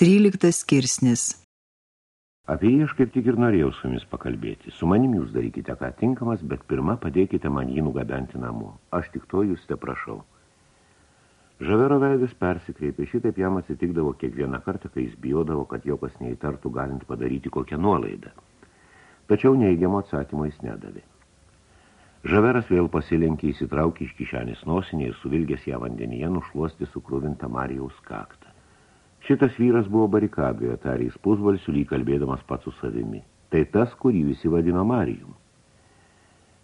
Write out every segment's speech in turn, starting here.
13 skirsnis Apie jį aš kaip tik ir norėjau su jumis pakalbėti. Su manim jūs darykite ką tinkamas, bet pirmą padėkite man jį nugabenti namo. Aš tik to jūs te prašau. Žavero veidas persikreipė, šitaip jam atsitikdavo kiekvieną kartą, kai jis bijodavo, kad jo kas neįtartų galint padaryti kokią nuolaidą. Tačiau neįgiamo atsakymo jis nedavė. Žaveras vėl pasilenkė, įsitraukė iš kišenės nosinį ir suvilgęs ją vandenyje nušluosti sukruvintą Marijaus kaktą. Šitas vyras buvo barikadoje, tarys pusbalsių lyg kalbėdamas pats su savimi. Tai tas, kurį visi vadino Marijum.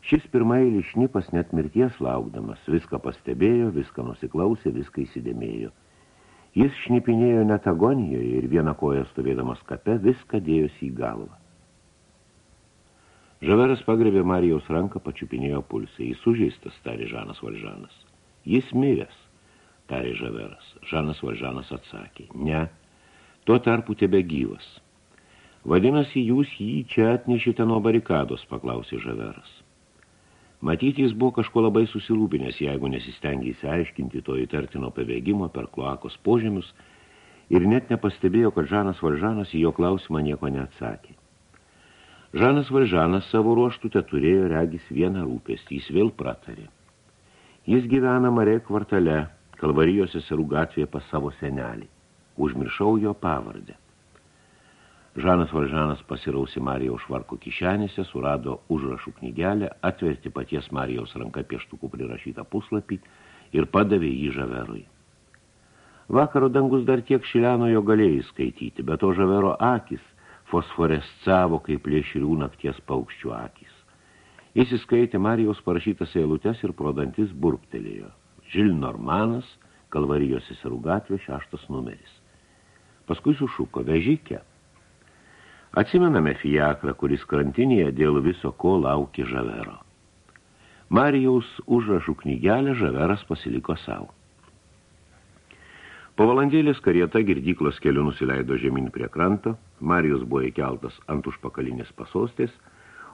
Šis pirmąjį šnipas net mirties laukdamas, viską pastebėjo, viską nusiklausė, viską įsidėmėjo. Jis šnipinėjo net agonijoje ir vieną koją stovėdamas kape viską dėjosi į galvą. Žaveras pagrebė Marijaus ranką, pačiupinėjo pulsą. Jis sužeistas, tarė Žanas Valžanas. Jis miręs, tarė Žaveras. Žanas Valžanas atsakė. Ne, tuo tarpu tebe gyvas. Vadinasi, jūs jį čia atnešite nuo barikados, paklausė Žaveras. Matyti, jis buvo kažko labai susirūpinęs, jeigu nesistengia įsiaiškinti to įtartino pabėgimo per kloakos požemius ir net nepastebėjo, kad Žanas Valžanas į jo klausimą nieko neatsakė. Žanas Valžanas savo ruoštų te turėjo regis vieną rūpestį, jis vėl pratarė. Jis gyvena Marė kvartale, Kalvarijos seserų gatvėje pas savo senelį. Užmiršau jo pavardę. Žanas Valžanas pasirausi Marijaus švarko kišenėse, surado užrašų knygelę, atverti paties Marijaus ranka pieštukų prirašytą puslapį ir padavė jį žaverui. Vakaro dangus dar tiek šileno jo galėjai skaityti, bet to žavero akis – fosforescavo kaip plėšrių nakties paukščių akis. Jis įskaitė Marijos parašytas eilutes ir pro dantis burptelėjo. Žil Normanas, Kalvarijos seserų gatvė, šeštas numeris. Paskui sušuko vežikė. Atsimename fiakrą, kuris krantinėje dėl viso ko laukė žavero. Marijaus užrašų knygelę žaveras pasiliko savo. Po valandėlės karieta girdyklos keliu nusileido žemyn prie kranto, Marijus buvo įkeltas ant užpakalinės pasostės,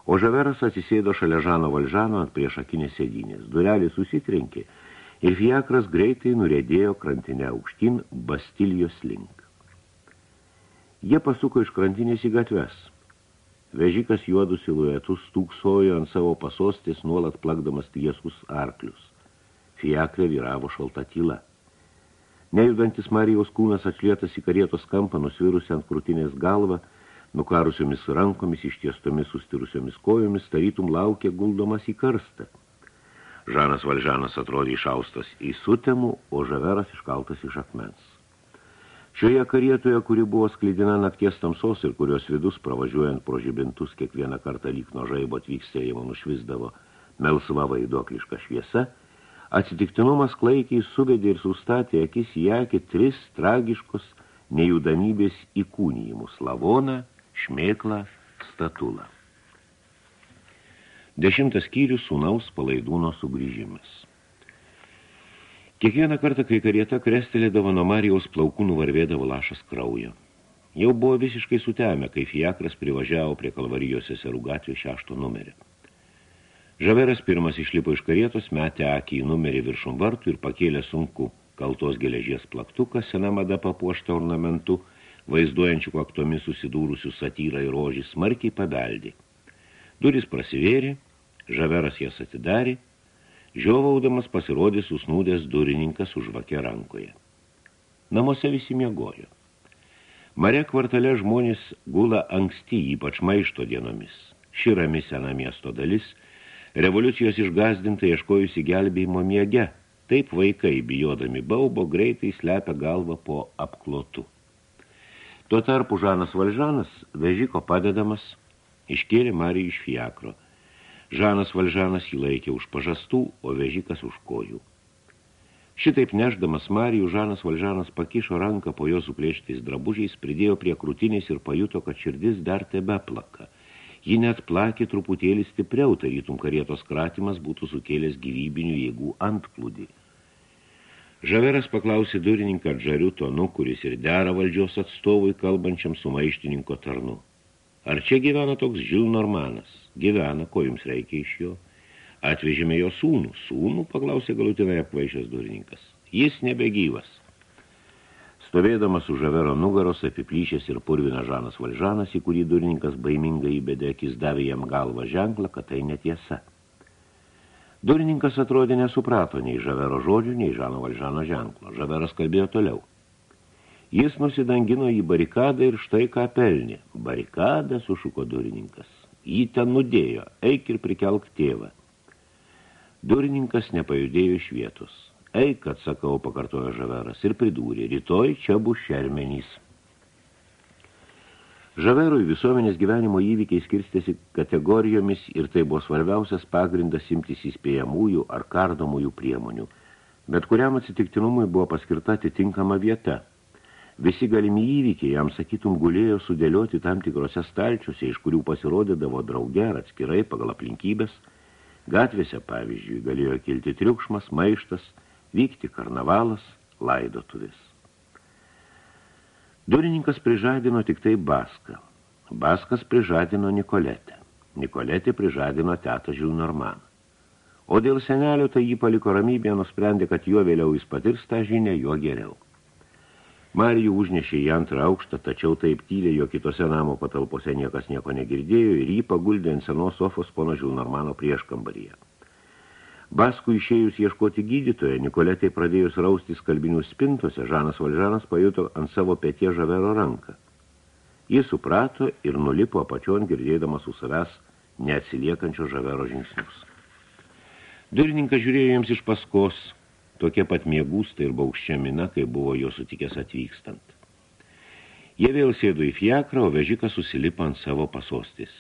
o Žaveras atsisėdo šalia Žano Valžano ant priešakinės sėdynės. Durelis susitrenkė ir fiakras greitai nurėdėjo krantinę aukštyn Bastilijos link. Jie pasuko iš krantinės į gatves. Vežikas juodų siluetus stūksojo ant savo pasostės, nuolat plakdamas tieskus arklius. Fiakrė vyravo šalta tyla. Nejudantis Marijos kūnas atšlietas į karietos kampą, nusvirusi ant krūtinės galvą, nukarusiomis rankomis, ištiestomis sustirusiomis kojomis, tarytum laukė guldomas į karstą. Žanas Valžanas atrodė išaustas į sutemų, o žaveras iškaltas iš akmens. Šioje karietoje, kuri buvo sklydina nakties tamsos ir kurios vidus pravažiuojant pro žibintus kiekvieną kartą lyg nuo žaibo atvykstėjimo nušvisdavo melsva vaiduokliška šviesa – Atsitiktinumas klaikiai suvedė ir sustatė akis į akį tris tragiškus nejudanybės įkūnijimus – lavoną, šmėklą, statulą. Dešimtas skyrius sūnaus palaidūno sugrįžimas. Kiekvieną kartą, kai karieta krestelėdavo nuo Marijaus plaukų nuvarvėdavo lašas kraujo. Jau buvo visiškai sutemę, kai fiakras privažiavo prie Kalvarijos seserų gatvės šešto numerį. Žaveras pirmas išlipo iš karietos, metė akį į numerį viršum vartų ir pakėlė sunku kaltos geležies plaktuką, sena mada papuoštą ornamentu, vaizduojančių kaktomis susidūrusių satyrą ir rožį smarkiai pabeldė. Duris prasivėrė, žaveras jas atidarė, žiovaudamas pasirodė susnūdęs durininkas už vakę rankoje. Namuose visi miegojo. Mare kvartale žmonės gula anksti, ypač maišto dienomis. Ši rami sena miesto dalis – Revoliucijos išgazdinta ieškojusi gelbėjimo miege. Taip vaikai, bijodami baubo, greitai slepia galvą po apklotu. Tuo tarpu Žanas Valžanas, vežiko padedamas, iškėlė Marijų iš fiakro. Žanas Valžanas jį laikė už pažastų, o vežikas už kojų. Šitaip neždamas Marijų, Žanas Valžanas pakišo ranką po jo suplėštais drabužiais, pridėjo prie krūtinės ir pajuto, kad širdis dar tebe plaka – Ji net plakė truputėlį stipriau, tarytum karietos kratimas būtų sukėlęs gyvybinių jėgų antplūdį. Žaveras paklausė durininką džariu tonu, kuris ir dera valdžios atstovui kalbančiam su maištininko tarnu. Ar čia gyvena toks Žil Normanas? Gyvena, ko jums reikia iš jo? Atvežėme jo sūnų. Sūnų, paklausė galutinai apvaišęs durininkas. Jis nebegyvas. Stovėdamas už žavero nugaros apiplyšęs ir purvina Žanas Valžanas, į kurį durininkas baimingai įbėdė akis davė jam galvą ženklą, kad tai netiesa. Durininkas atrodė nesuprato nei žavero žodžių, nei Žano Valžano ženklo. Žaveras kalbėjo toliau. Jis nusidangino į barikadą ir štai ką pelnė. Barikadą sušuko durininkas. Jį ten nudėjo, eik ir prikelk tėvą. Durininkas nepajudėjo iš vietos. Eik, atsakau, pakartojo Žaveras ir pridūrė, rytoj čia bus šermenys. Žaverui visuomenės gyvenimo įvykiai skirstėsi kategorijomis ir tai buvo svarbiausias pagrindas imtis įspėjamųjų ar kardomųjų priemonių, bet kuriam atsitiktinumui buvo paskirta atitinkama vieta. Visi galimi įvykiai jam, sakytum, gulėjo sudėlioti tam tikrose stalčiuose, iš kurių pasirodydavo drauge ar atskirai pagal aplinkybės. Gatvėse, pavyzdžiui, galėjo kilti triukšmas, maištas – vykti karnavalas, laidotuvis. Durininkas prižadino tik tai Baską. Baskas prižadino Nikoletę. Nikoletė prižadino tetą Žilnormaną. O dėl senelio tai jį paliko ramybė, nusprendė, kad juo vėliau jis patirs tą žinę, juo geriau. Marijų užnešė į antrą aukštą, tačiau taip tylė, jo kitose namo patalpose niekas nieko negirdėjo ir jį paguldė ant senos sofos pono Žilnormano prieškambaryje. Baskų išėjus ieškoti gydytojo, Nikoletai pradėjus raustis kalbinių spintose, Žanas Valžanas pajuto ant savo pėtie žavero ranką. Jis suprato ir nulipo apačion girdėdamas su savęs neatsiliekančio žavero žingsnius. Durininkas žiūrėjo jiems iš paskos, tokie pat miegūstai ir baukščia mina, kai buvo jo sutikęs atvykstant. Jie vėl sėdo į fiakrą, o vežikas susilipo ant savo pasostis.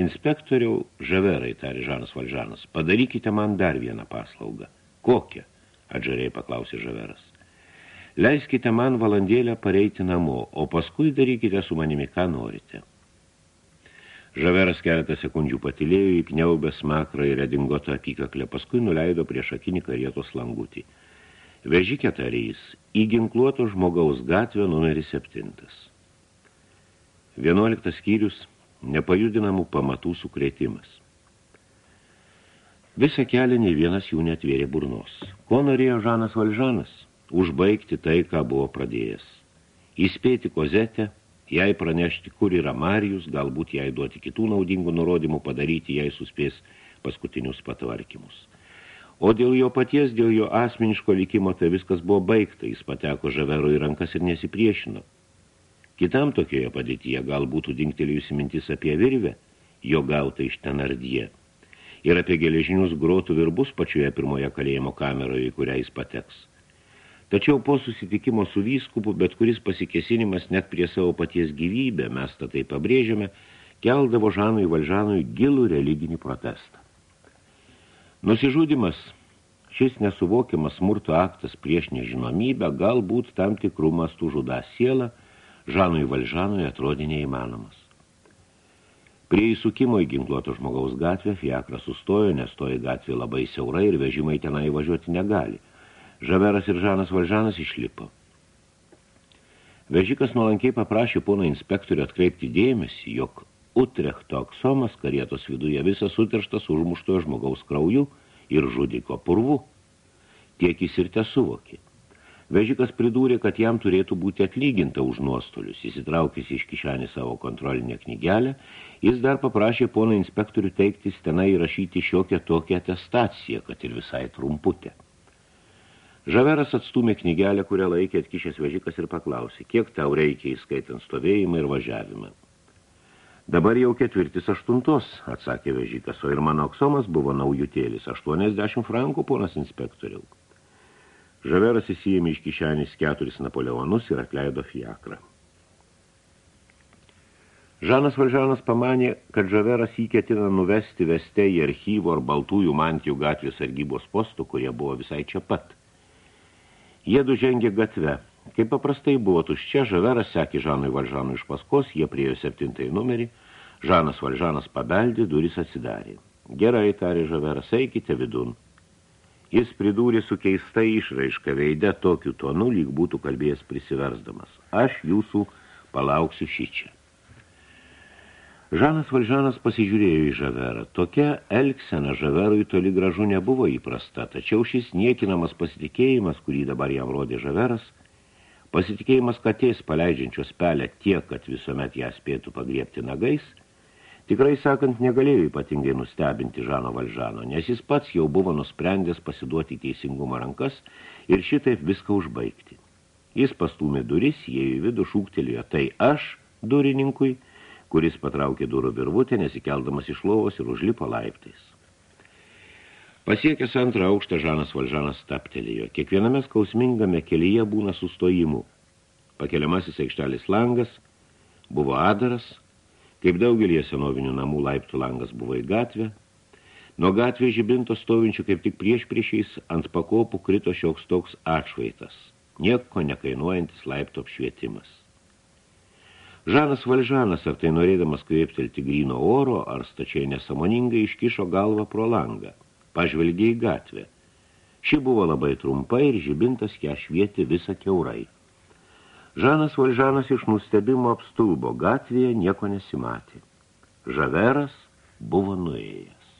Inspektoriau Žaverai, tarė Žanas Valžanas, padarykite man dar vieną paslaugą. Kokią? Atžariai paklausė Žaveras. Leiskite man valandėlę pareiti namo, o paskui darykite su manimi, ką norite. Žaveras keletą sekundžių patilėjo į kniaubę smakrą ir redingotą apykaklę, paskui nuleido prieš akinį karietos langutį. Vežikė tarys į ginkluoto žmogaus gatvę numeris septintas. Vienuoliktas skyrius – nepajudinamų pamatų sukrėtimas. Visą kelią nei vienas jų netvėrė burnos. Ko norėjo Žanas Valžanas? Užbaigti tai, ką buvo pradėjęs. Įspėti kozetę, jai pranešti, kur yra Marijus, galbūt jai duoti kitų naudingų nurodymų padaryti, jai suspės paskutinius patvarkymus. O dėl jo paties, dėl jo asmeniško likimo, tai viskas buvo baigta, jis pateko žavero į rankas ir nesipriešino. Kitam tokioje padėtyje gal būtų dingtelėjusi mintis apie virvę, jo gautą iš tenardyje, ir apie geležinius grotų virbus pačioje pirmoje kalėjimo kameroje, į kurią jis pateks. Tačiau po susitikimo su vyskupu, bet kuris pasikesinimas net prie savo paties gyvybę, mes tą tai pabrėžiame, keldavo Žanui Valžanui gilų religinį protestą. Nusižudimas, šis nesuvokiamas smurto aktas prieš nežinomybę, galbūt tam tikrų mastų žuda sielą, Žanui Valžanui atrodė neįmanomas. Prie įsukimo į ginkluoto žmogaus gatvę Fiakras sustojo, nes toji gatvė labai siaura ir vežimai tenai važiuoti negali. Žaveras ir Žanas Valžanas išlipo. Vežikas nuolankiai paprašė pono inspektorių atkreipti dėmesį, jog Utrechto aksomas karietos viduje visas sutirštas užmuštojo žmogaus krauju ir žudiko purvu. Tiek jis ir te suvokė. Vežikas pridūrė, kad jam turėtų būti atlyginta už nuostolius. Įsitraukęs iš kišenį savo kontrolinę knygelę, jis dar paprašė poną inspektorių teiktis tenai įrašyti šiokią tokią atestaciją, kad ir visai trumputę. Žaveras atstumė knygelę, kurią laikė atkišęs vežikas ir paklausė, kiek tau reikia įskaitant stovėjimą ir važiavimą. Dabar jau ketvirtis aštuntos, atsakė vežikas, o ir mano aksomas buvo naujutėlis, 80 frankų, ponas inspektoriau. Žaveras įsijėmė iš kišenės keturis Napoleonus ir atleido fiakrą. Žanas Valžanas pamanė, kad Žaveras jį ketina nuvesti veste į archyvo ar baltųjų mantijų gatvės sargybos postų, kurie buvo visai čia pat. Jie du žengė gatve. Kaip paprastai buvo tuščia, Žaveras sekė Žanui Valžanui iš paskos, jie priejo septintąjį numerį, Žanas Valžanas pabeldė, duris atsidarė. Gerai, tarė Žaveras, eikite vidun. Jis pridūrė su keista išraiška veide tokiu tonu, lyg būtų kalbėjęs prisiversdamas. Aš jūsų palauksiu šičia. Žanas Valžanas pasižiūrėjo į Žaverą. Tokia elksena Žaverui toli gražu nebuvo įprasta, tačiau šis niekinamas pasitikėjimas, kurį dabar jam rodė Žaveras, Pasitikėjimas katės paleidžiančios pelę tiek, kad visuomet ją spėtų pagriepti nagais, tikrai sakant, negalėjo ypatingai nustebinti Žano Valžano, nes jis pats jau buvo nusprendęs pasiduoti teisingumo rankas ir šitaip viską užbaigti. Jis pastūmė duris, jie į vidų šūktelėjo, tai aš, durininkui, kuris patraukė durų virvutę, nesikeldamas iš lovos ir užlipo laiptais. Pasiekęs antrą aukštą, Žanas Valžanas staptelėjo. Kiekviename skausmingame kelyje būna sustojimų. Pakeliamasis aikštelis langas buvo adaras, kaip daugelie senovinių namų laiptų langas buvo į gatvę. Nuo gatvės žibinto stovinčių kaip tik prieš priešiais ant pakopų krito šioks toks atšvaitas – nieko nekainuojantis laipto apšvietimas. Žanas Valžanas, ar tai norėdamas kvėptelti gryno oro, ar stačiai nesamoningai iškišo galvą pro langą, pažvelgė į gatvę. Ši buvo labai trumpa ir žibintas ją švieti visą keurai. Žanas Valžanas iš nustebimo apstulbo, gatvėje nieko nesimatė. Žaveras buvo nuėjęs.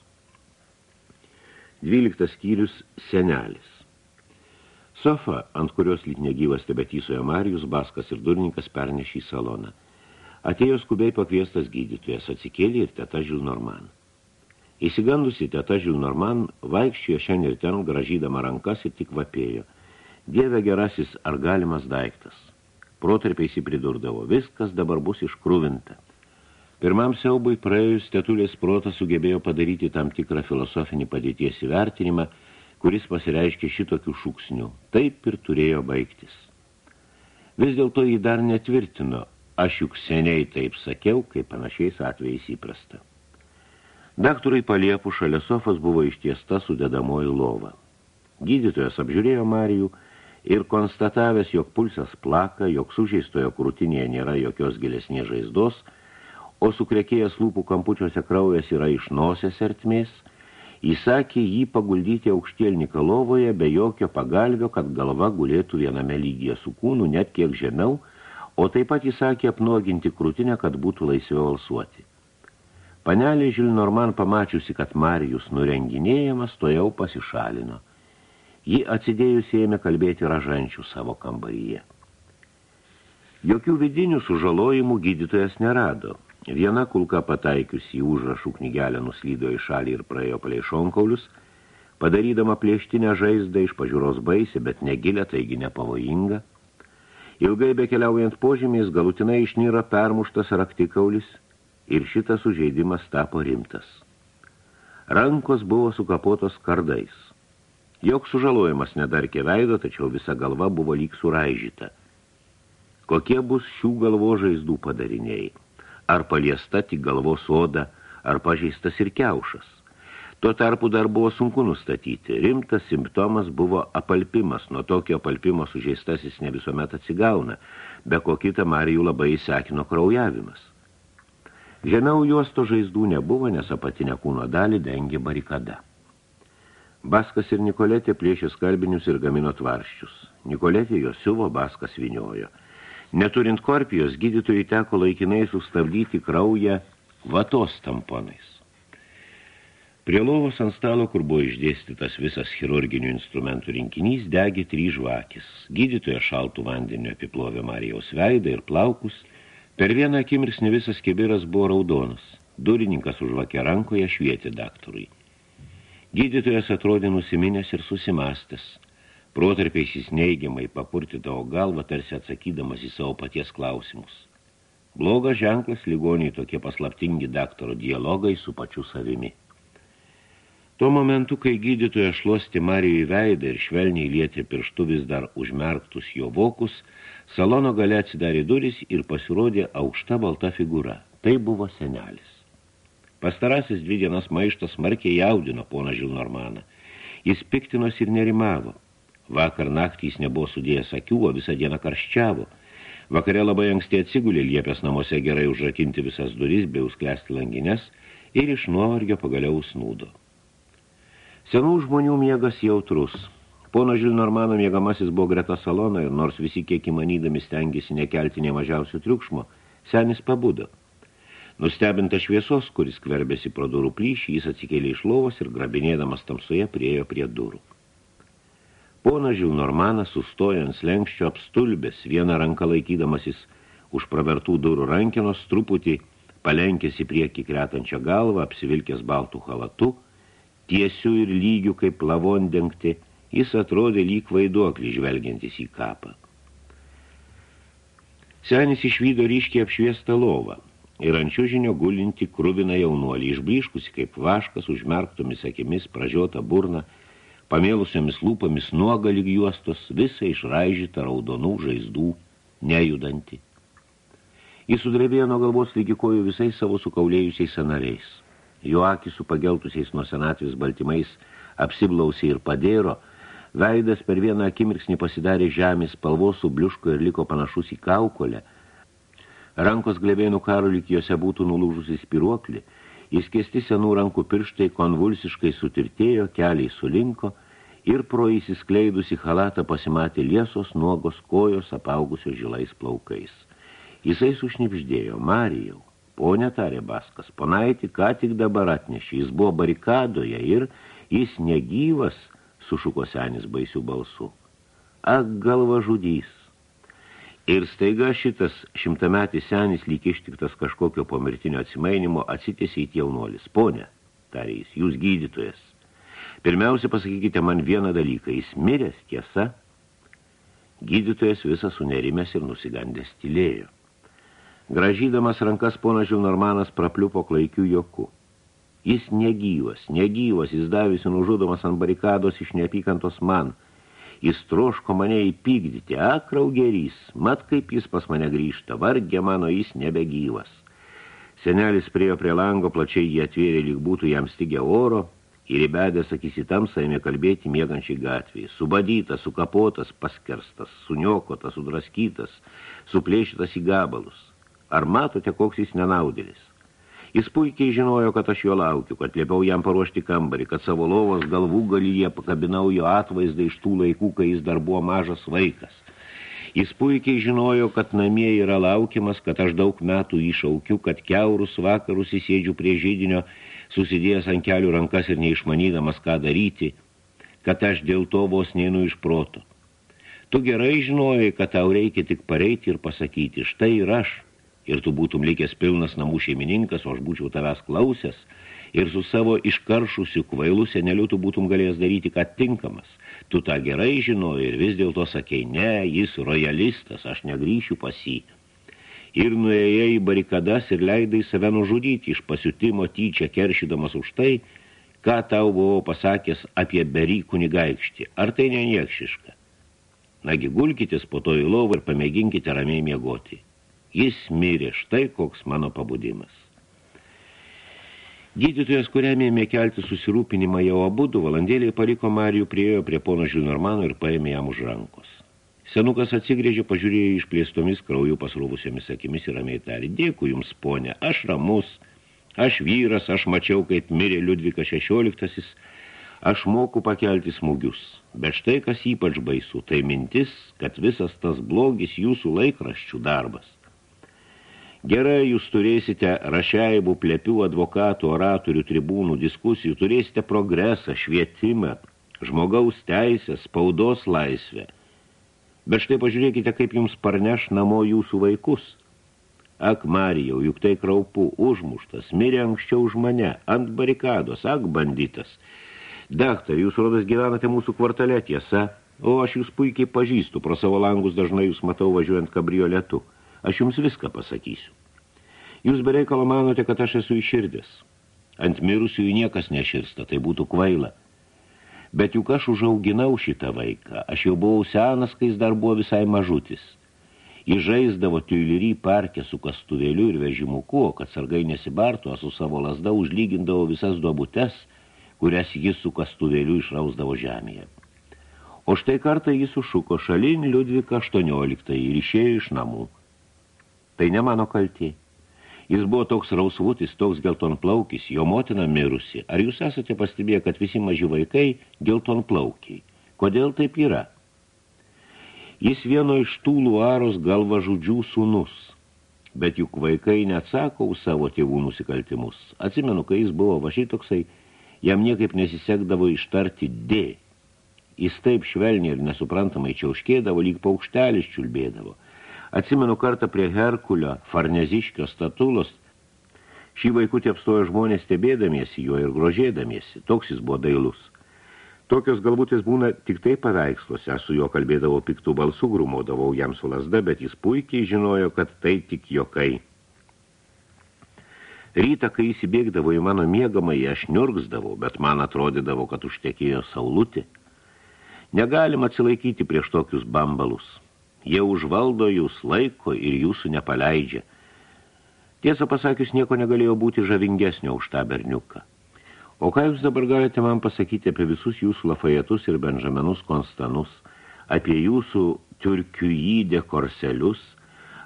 Dvyliktas skyrius senelis. Sofa, ant kurios lyg negyvas tebetysojo Marijus, Baskas ir Durnikas pernešė į saloną. Atėjo skubiai pakviestas gydytojas, atsikėlė ir teta Žilnorman. Įsigandusi teta Žilnorman vaikščiojo šiandien ir ten gražydama rankas ir tik vapėjo. Dieve gerasis, ar galimas daiktas? Protarpiai įsipridurdavo, viskas dabar bus iškrūvinta. Pirmam siaubui praėjus tetulės protas sugebėjo padaryti tam tikrą filosofinį padėties įvertinimą – kuris pasireiškė šitokių šūksnių. Taip ir turėjo baigtis. Vis dėlto jį dar netvirtino, aš juk seniai taip sakiau, kaip panašiais atvejais įprasta. Daktarui paliepų šalia sofas buvo ištiesta sudėdamoji lova. Gydytojas apžiūrėjo Marijų ir konstatavęs, jog pulsas plaka, jog sužeistojo krūtinėje nėra jokios gilesnės žaizdos, o sukrekėjęs lūpų kampučiuose kraujas yra iš nosės ertmės – įsakė jį paguldyti aukštielniką lovoje be jokio pagalvio, kad galva gulėtų viename lygyje su kūnu net kiek žemiau, o taip pat įsakė apnuoginti krūtinę, kad būtų laisviau alsuoti. Panelė Žilnorman pamačiusi, kad Marijus nurenginėjamas, to jau pasišalino. Ji atsidėjusi ėmė kalbėti ražančių savo kambaryje. Jokių vidinių sužalojimų gydytojas nerado – Viena kulka pataikiusi į užrašų knygelę nuslydo į šalį ir praėjo palei šonkaulius, padarydama plėštinę žaizdą iš pažiūros baisi, bet negilę, taigi nepavojinga. Ilgai bekeliaujant požymiais galutinai išnyra permuštas raktikaulis ir šitas sužeidimas tapo rimtas. Rankos buvo sukapotos kardais. Joks sužalojimas nedarkė veido, tačiau visa galva buvo lyg suraižyta. Kokie bus šių galvo žaizdų padariniai? ar paliesta tik galvos oda, ar pažeistas ir keušas. Tuo tarpu dar buvo sunku nustatyti. Rimtas simptomas buvo apalpimas. Nuo tokio apalpimo sužeistasis ne visuomet atsigauna, be ko kitą Marijų labai įsekino kraujavimas. Žemiau juosto žaizdų nebuvo, nes apatinę kūno dalį dengė barikada. Baskas ir Nikoletė plėšė skalbinius ir gamino tvarščius. Nikoletė jo siuvo, Baskas viniojo – Neturint korpijos, gydytojai teko laikinai sustabdyti kraują vatos tamponais. Prie lovos ant stalo, kur buvo išdėstytas visas chirurginių instrumentų rinkinys, degė trys žvakis. Gydytoja šaltų vandeniu apiplovė Marijaus veidą ir plaukus. Per vieną akimirksnį visas kibiras buvo raudonas. Durininkas užvakė rankoje švietė daktarui. Gydytojas atrodė nusiminęs ir susimastęs – Protarpiais jis neigiamai papurtydavo galvą, tarsi atsakydamas į savo paties klausimus. Blogas ženklas ligoniai tokie paslaptingi daktaro dialogai su pačiu savimi. Tuo momentu, kai gydytoja šlosti Marijų į veidą ir švelniai lietė pirštu vis dar užmerktus jo vokus, salono gale atsidarė duris ir pasirodė aukšta balta figūra. Tai buvo senelis. Pastarasis dvi dienas maištas smarkiai jaudino poną Žilnormaną. Jis piktinosi ir nerimavo. Vakar naktį jis nebuvo sudėjęs akių, o visą dieną karščiavo. Vakare labai anksti atsigulė liepės namuose gerai užrakinti visas duris, bei užklesti langines ir iš nuovargio pagaliau snūdo. Senų žmonių miegas jautrus. Pono Žilnormano miegamasis buvo greta salono ir nors visi kiek įmanydami stengėsi nekelti nei mažiausio triukšmo, senis pabudo. Nustebinta šviesos, kuris kverbėsi pro durų plyšį, jis atsikėlė iš lovos ir grabinėdamas tamsoje priejo prie durų. Pona Žilnormanas sustojo ant slenkščio apstulbės, vieną ranką laikydamasis už pravertų durų rankinos, truputį palenkęs į priekį kretančią galvą, apsivilkęs baltų halatu, tiesių ir lygių kaip lavon dengti, jis atrodė lyg vaiduoklį žvelgiantis į kapą. Senis išvydo ryškiai apšviestą lovą ir ant čiužinio gulinti krūviną jaunuolį, išbliškusi kaip vaškas, užmerktomis akimis, pražiota burna, pamėlusiamis lūpomis nuoga lyg juostos, visą išraižytą raudonų žaizdų, nejudanti. Jis sudrebėjo nuo galvos lygi kojų visais savo sukaulėjusiais sanariais. Jo akis su pageltusiais nuo senatvės baltymais apsiblausiai ir padėro, veidas per vieną akimirksnį pasidarė žemės spalvos su bliuško ir liko panašus į kaukolę. Rankos glebėnų karo lyg jose būtų nulūžusi spiruoklį, Jis kesti senų rankų pirštai konvulsiškai sutirtėjo, keliai sulinko ir pro įsiskleidusi halatą pasimatė liesos nuogos kojos apaugusios žilais plaukais. Jisai sušnipždėjo, Marijau, ponė tarė Baskas, ponaitį ką tik dabar atnešė, jis buvo barikadoje ir jis negyvas, sušuko senis baisių balsų. Ak, galva žudys, Ir staiga šitas šimtametis senis lyg ištiktas kažkokio pomirtinio atsimainimo atsitėsi į jaunuolis. Pone, tarė jis, jūs gydytojas. Pirmiausia, pasakykite man vieną dalyką. Jis miręs tiesa. Gydytojas visas sunerimęs ir nusigandęs tylėjo. Gražydamas rankas ponas Žilnormanas prapliupo klaikių joku. Jis negyvas, negyvas, jis davėsi nužudomas ant barikados iš neapykantos man – Jis troško mane įpykdyti, akraugerys, mat kaip jis pas mane grįžta, vargė mano jis nebegyvas. Senelis priejo prie lango, plačiai jį atvėrė, lyg būtų jam stigę oro, ir įbedęs akis į tamsą ėmė kalbėti miegančiai gatvėje. Subadytas, sukapotas, paskerstas, suniokotas, sudraskytas, suplėšytas į gabalus. Ar matote, koks jis nenaudėlis? Jis puikiai žinojo, kad aš jo laukiu, kad liepiau jam paruošti kambarį, kad savo lovos galvų galyje pakabinau jo atvaizdą iš tų laikų, kai jis dar buvo mažas vaikas. Jis puikiai žinojo, kad namie yra laukiamas, kad aš daug metų išaukiu, kad keurus vakarus įsėdžiu prie žydinio, susidėjęs ant kelių rankas ir neišmanydamas, ką daryti, kad aš dėl to vos neinu iš proto. Tu gerai žinojai, kad tau reikia tik pareiti ir pasakyti, štai ir aš – ir tu būtum likęs pilnas namų šeimininkas, o aš būčiau tavęs klausęs, ir su savo iškaršusiu kvailu seneliu tu būtum galėjęs daryti, ką tinkamas. Tu tą gerai žinoji ir vis dėlto sakei, ne, jis rojalistas, aš negryšiu pas jį. Ir nuėjai į barikadas ir leidai save nužudyti iš pasiutimo tyčia keršydamas už tai, ką tau buvo pasakęs apie berį kunigaikštį. Ar tai neniekšiška? Nagi gulkitės po to į lovą ir pamėginkite ramiai miegoti. Jis mirė, štai koks mano pabudimas. Gydytojas, kuriam ėmė kelti susirūpinimą jau abudu, valandėlį paliko Marijų, priejo prie pono Žilnormano ir paėmė jam už rankos. Senukas atsigrėžė, pažiūrėjo išplėstomis kraujų pasrūvusiamis akimis ir ramiai tarė, dėkui jums, ponė, aš ramus, aš vyras, aš mačiau, kaip mirė Liudvikas XVI, aš moku pakelti smūgius. Bet štai kas ypač baisu, tai mintis, kad visas tas blogis jūsų laikraščių darbas. Gerai, jūs turėsite rašeibų, plepių, advokatų, oratorių, tribūnų, diskusijų, turėsite progresą, švietimą, žmogaus teisę, spaudos laisvę. Bet štai pažiūrėkite, kaip jums parneš namo jūsų vaikus. Ak, Marijau, juk tai kraupu, užmuštas, mirė anksčiau už mane, ant barikados, ak, banditas. Daktar, jūs rodas gyvenate mūsų kvartale, tiesa, o aš jūs puikiai pažįstu, pro savo langus dažnai jūs matau važiuojant kabrioletu. Aš jums viską pasakysiu. Jūs bereikalo manote, kad aš esu iširdęs. Ant mirusiųjų niekas neširsta, tai būtų kvaila. Bet juk aš užauginau šitą vaiką. Aš jau buvau senas, kai jis dar buvo visai mažutis. Įžaisdavo tiuliry parkę su kastuvėliu ir vežimuku, kad sargai nesibartų, o su savo lasda užlygindavo visas duobutes, kurias jis su kastuvėliu išrausdavo žemėje. O štai kartą jis sušuko šalin Liudvika 18 ir išėjo iš namų. Tai ne mano kaltė. Jis buvo toks rausvutis, toks geltonplaukis, jo motina mirusi. Ar jūs esate pastebėję, kad visi maži vaikai geltonplaukiai? Kodėl taip yra? Jis vieno iš tų luaros galva žudžių sūnus. Bet juk vaikai neatsako už savo tėvų nusikaltimus. Atsimenu, kai jis buvo vašy toksai, jam niekaip nesisekdavo ištarti D. jis taip švelniai ir nesuprantamai čiauškėdavo, lyg paukštelis čiulbėdavo. Atsimenu kartą prie Herkulio, Farneziškio statulos, šį vaikutį apstojo žmonės stebėdamiesi jo ir grožėdamiesi, toks jis buvo dailus. Tokios galbutės būna tik tai paveiksluose, aš su juo kalbėdavau piktų balsų, grumodavau jam su lasda, bet jis puikiai žinojo, kad tai tik jokai. Rytą, kai įsibėgdavo į mano miegamą, aš niurgsdavau, bet man atrodydavo, kad užtekėjo saulutė. Negalim atsilaikyti prieš tokius bambalus. Jie užvaldo jūs laiko ir jūsų nepaleidžia. Tiesą pasakius, nieko negalėjo būti žavingesnio už tą berniuką. O ką jūs dabar galite man pasakyti apie visus jūsų lafajetus ir benžamenus konstanus, apie jūsų turkiujydė korselius,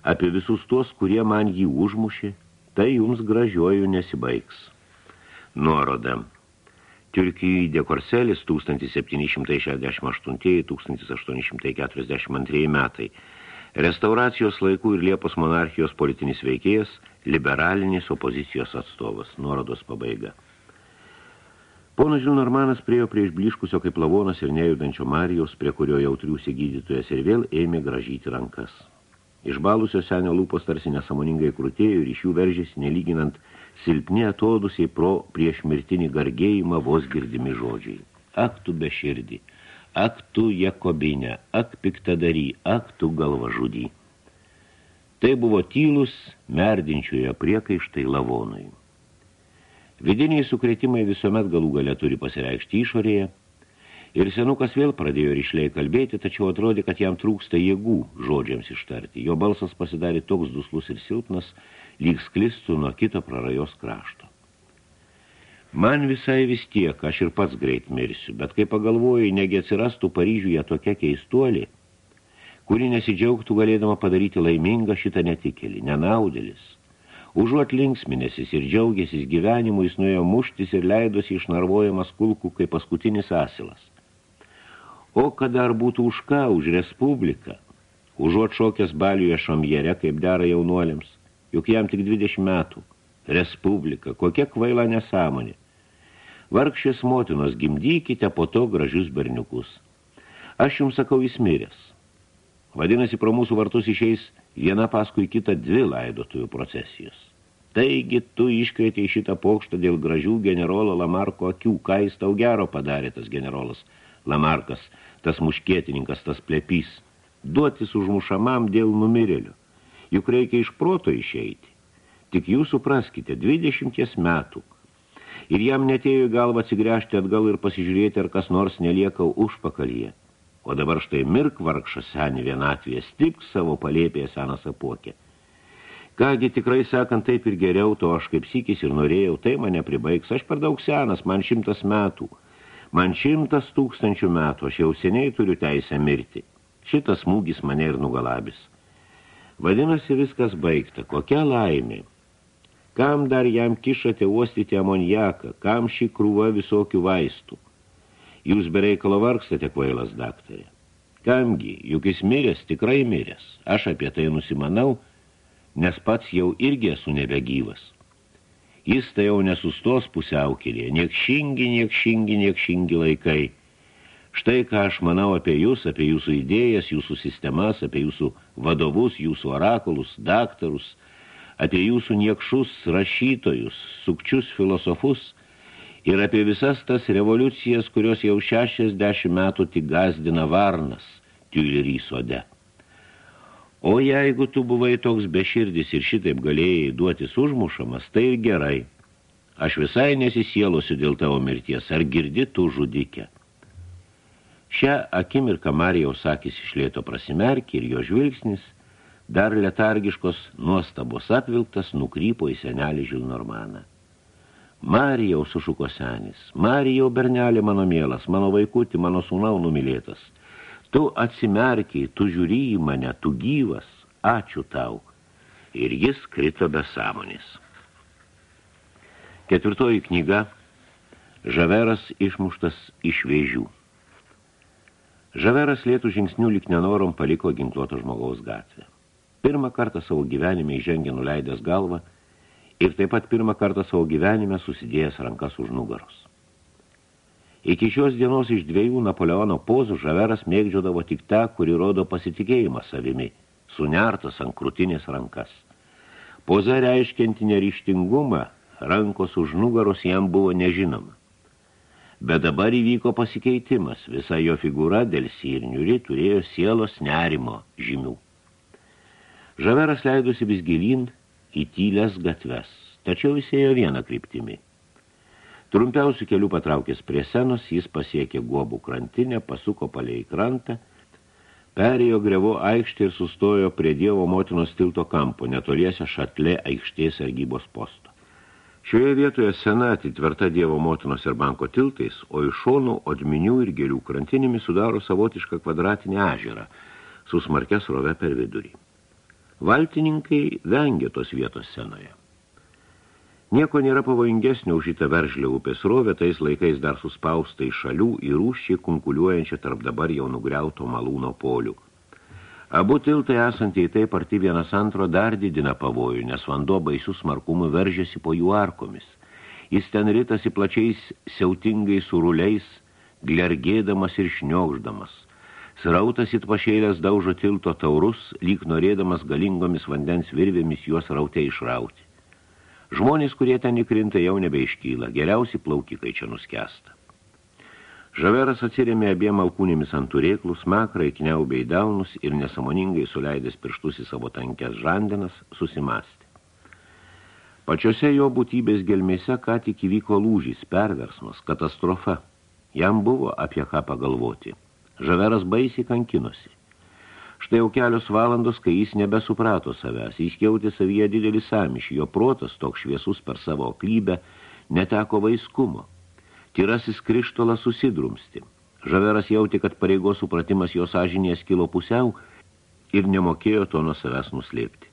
apie visus tuos, kurie man jį užmušė, tai jums gražiuoju nesibaigs. Nuoroda. Turkijai Korselis 1768-1842 metai. Restauracijos laikų ir Liepos monarchijos politinis veikėjas, liberalinis opozicijos atstovas. Nuorodos pabaiga. Ponas Žilnormanas priejo prie išbliškusio kaip lavonas ir nejudančio Marijos, prie kurio jau triūsi gydytojas ir vėl ėmė gražyti rankas. Išbalusio senio lūpos tarsi nesamoningai krūtėjo ir iš jų veržėsi nelyginant silpni atodusiai pro prieš mirtinį gargėjimą vos girdimi žodžiai. Ak tu be širdį, ak tu Jakobinė, ak piktadary, ak tu galva žudy. Tai buvo tylus, merdinčioje priekaištai lavonui. Vidiniai sukretimai visuomet galų gale turi pasireikšti išorėje, Ir senukas vėl pradėjo ryšliai kalbėti, tačiau atrodė, kad jam trūksta jėgų žodžiams ištarti. Jo balsas pasidarė toks duslus ir silpnas, lyg sklistų nuo kito prarajos krašto. Man visai vis tiek, aš ir pats greit mirsiu, bet kai pagalvoju, negi atsirastų Paryžiuje tokia keistuolė, kuri nesidžiaugtų galėdama padaryti laimingą šitą netikėlį, nenaudėlis. Užuot linksminėsis ir džiaugiasis gyvenimu, jis nuėjo muštis ir leidosi išnarvojamas kulkų kaip paskutinis asilas. O kad dar būtų už ką, už Respubliką, užuot šokęs baliuje šamjere, kaip dera jaunuoliams, juk jam tik 20 metų. Respublika, kokia kvaila nesąmonė. Vargšės motinos gimdykite po to gražius berniukus. Aš jums sakau, jis miręs. Vadinasi, pro mūsų vartus išeis viena paskui kitą dvi laidotųjų procesijos. Taigi tu iškvietei šitą pokštą dėl gražių generolo Lamarko akių, ką jis tau gero padarė tas generolas Lamarkas – tas muškietininkas, tas plepys, duotis užmušamam dėl numirėlio. Juk reikia iš proto išeiti. Tik jūs supraskite, 20 metų. Ir jam netėjo galva atsigręžti atgal ir pasižiūrėti, ar kas nors nelieka užpakalyje. O dabar štai mirk vargšas senį vienatvėje, stipk savo palėpėje senas apokė. Kągi tikrai sakant taip ir geriau, to aš kaip sykis ir norėjau, tai mane pribaigs, aš per daug senas, man šimtas metų – Man šimtas tūkstančių metų, aš jau seniai turiu teisę mirti. Šitas smūgis mane ir nugalabis. Vadinasi, viskas baigta. Kokia laimė? Kam dar jam kišate uostyti amoniaką? Kam šį krūvą visokių vaistų? Jūs bereikalo vargstate, kvailas daktarė. Kamgi, juk jis miręs, tikrai miręs. Aš apie tai nusimanau, nes pats jau irgi esu nebegyvas. Jis tai jau nesustos pusiaukelėje, niekšingi, niekšingi, niekšingi laikai. Štai ką aš manau apie jūs, apie jūsų idėjas, jūsų sistemas, apie jūsų vadovus, jūsų orakulus, daktarus, apie jūsų niekšus rašytojus, sukčius filosofus ir apie visas tas revoliucijas, kurios jau 60 metų tik gazdina varnas Tiulerį sode. O jeigu tu buvai toks beširdis ir šitaip galėjai duotis užmušamas, tai ir gerai. Aš visai nesisielosiu dėl tavo mirties, ar girdi tu žudikę. Šią akimirką Marijaus akis išlėto prasimerkį ir jo žvilgsnis, dar letargiškos nuostabos apvilktas, nukrypo į senelį Žilnormaną. Marijau sušuko senis, Marijau bernelė mano mielas, mano vaikutį, mano sūnau numylėtas – Tu atsimerkiai, tu žiūri į mane, tu gyvas, ačiū tau. Ir jis krito be sąmonės. Ketvirtoji knyga – Žaveras išmuštas iš vėžių. Žaveras lėtų žingsnių lik nenorom paliko ginkluoto žmogaus gatvę. Pirmą kartą savo gyvenime įžengė nuleidęs galvą ir taip pat pirmą kartą savo gyvenime susidėjęs rankas už nugaros. Iki šios dienos iš dviejų Napoleono pozų Žaveras mėgdžiodavo tik tą, kuri rodo pasitikėjimą savimi, sunertas ant krūtinės rankas. Poza reiškianti neryštingumą, rankos už nugaros jam buvo nežinoma. Bet dabar įvyko pasikeitimas, visa jo figūra dėl sirniuri turėjo sielos nerimo žymių. Žaveras leidosi vis gilin į tylės gatves, tačiau jis ėjo vieną kryptimį – Trumpiausių kelių patraukęs prie senos, jis pasiekė guobų krantinę, pasuko palei krantą, perėjo grevo aikštį ir sustojo prie Dievo motinos tilto kampo, netoliese šatlė aikštės argybos posto. Šioje vietoje sena atitverta Dievo motinos ir banko tiltais, o iš šonų odminių ir gėlių krantinėmis sudaro savotišką kvadratinį ežerą, su smarkės rove per vidurį. Valtininkai vengė tos vietos senoje. Nieko nėra pavojingesnio už šitą veržlę upės rovę, tais laikais dar suspaustai šalių ir rūščiai kunkuliuojančią tarp dabar jau nugriauto malūno polių. Abu tiltai esantiai taip arti vienas antro dar didina pavojų, nes vanduo baisių smarkumų veržėsi po jų arkomis. Jis ten ritasi plačiais siautingais suruliais, glergėdamas ir šniokždamas. Srautas it pašėlės daužo tilto taurus, lyg norėdamas galingomis vandens virvėmis juos rautė išrauti. Žmonės, kurie ten įkrinta, jau nebeiškyla, geriausi plaukikai čia nuskesta. Žaveras atsirėmė abiem alkūnėmis ant turėklų, smakrai kniaubė į daunus ir nesamoningai suleidęs pirštus į savo tankės žandinas, susimasti. Pačiose jo būtybės gelmėse ką tik įvyko lūžys, perversmas, katastrofa. Jam buvo apie ką pagalvoti. Žaveras baisiai kankinosi. Štai jau kelios valandos, kai jis nebesuprato savęs, jis jautė savyje didelį samišį, jo protas toks šviesus per savo klybę neteko vaiskumo. Tyrasis krištolas susidrumsti. Žaveras jautė, kad pareigos supratimas jo sąžinės kilo pusiau ir nemokėjo to nuo savęs nuslėpti.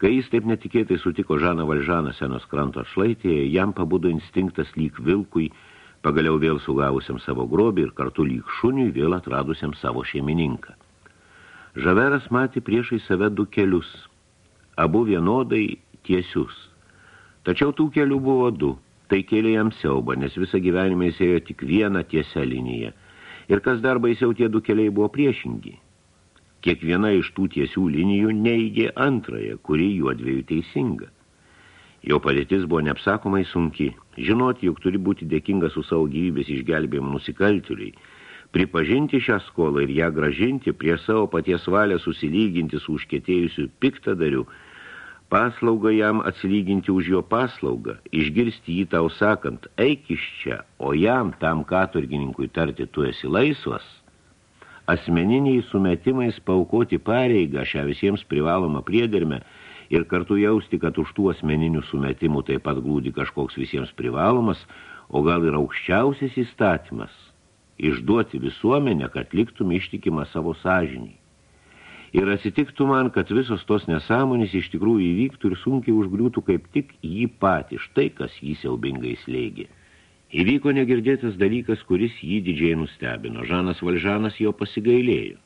Kai jis taip netikėtai sutiko Žaną Valžaną senos kranto atšlaitėje, jam pabudo instinktas lyg vilkui, pagaliau vėl sugavusiam savo grobį ir kartu lyg šuniui vėl atradusiam savo šeimininką. Žaveras matė priešai save du kelius, abu vienodai tiesius. Tačiau tų kelių buvo du, tai kėlė jam siauba, nes visą gyvenimą jis ėjo tik vieną tiesę liniją. Ir kas dar baisiau, tie du keliai buvo priešingi. Kiekviena iš tų tiesių linijų neigė antrąją, kuri juo dviejų teisinga. Jo padėtis buvo neapsakomai sunki. Žinoti, juk turi būti dėkingas su savo gyvybės išgelbėjimu nusikaltėliai – pripažinti šią skolą ir ją gražinti, prie savo paties valią susilyginti su užkėtėjusiu piktadariu, paslaugą jam atsilyginti už jo paslaugą, išgirsti jį tau sakant, eik iš čia, o jam tam katurgininkui tarti, tu esi laisvas, asmeniniai sumetimais paukoti pareigą šią visiems privalomą priedermę ir kartu jausti, kad už tų asmeninių sumetimų taip pat glūdi kažkoks visiems privalomas, o gal ir aukščiausias įstatymas – išduoti visuomenę, kad liktum ištikimą savo sąžiniai. Ir atsitiktų man, kad visos tos nesąmonės iš tikrųjų įvyktų ir sunkiai užgriūtų kaip tik jį patį, štai kas jį siaubingai slėgė. Įvyko negirdėtas dalykas, kuris jį didžiai nustebino. Žanas Valžanas jo pasigailėjo.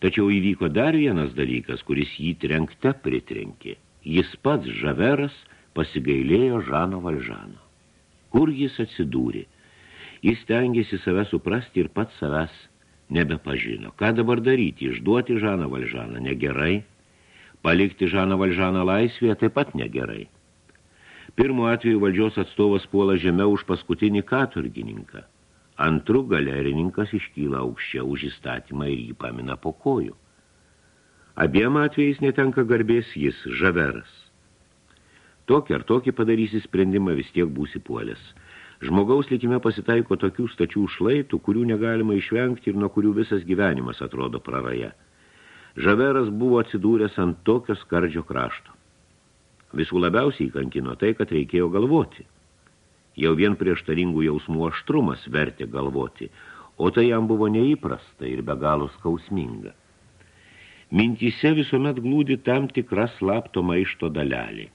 Tačiau įvyko dar vienas dalykas, kuris jį trenkte pritrenkė. Jis pats žaveras pasigailėjo Žano Valžano. Kur jis atsidūrė? Jis tengiasi save suprasti ir pats savęs nebepažino. Ką dabar daryti? Išduoti Žaną Valžaną negerai. Palikti Žaną Valžaną laisvėje taip pat negerai. Pirmu atveju valdžios atstovas puola žemiau už paskutinį katurgininką. Antru galerininkas iškyla aukščiau už įstatymą ir jį pamina po kojų. Abiem atvejais netenka garbės jis, žaveras. Tokį ar tokį padarysi sprendimą vis tiek būsi puolės – Žmogaus likime pasitaiko tokių stačių šlaitų, kurių negalima išvengti ir nuo kurių visas gyvenimas atrodo praraja. Žaveras buvo atsidūręs ant tokio skardžio krašto. Visų labiausiai kankino tai, kad reikėjo galvoti. Jau vien prieštaringų jausmų aštrumas vertė galvoti, o tai jam buvo neįprasta ir be galo skausminga. Mintise visuomet glūdi tam tikra slapto maišto dalelė,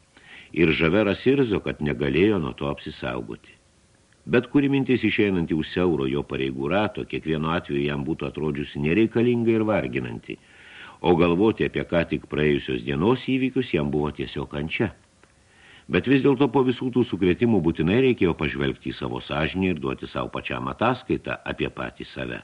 ir žaveras irzo, kad negalėjo nuo to apsisaugoti. Bet kuri mintis išeinanti už siauro jo pareigų rato, kiekvieno atveju jam būtų atrodžiusi nereikalinga ir varginanti, o galvoti apie ką tik praėjusios dienos įvykius jam buvo tiesiog kančia. Bet vis dėlto po visų tų sukretimų būtinai reikėjo pažvelgti į savo sąžinį ir duoti savo pačiam ataskaitą apie patį save.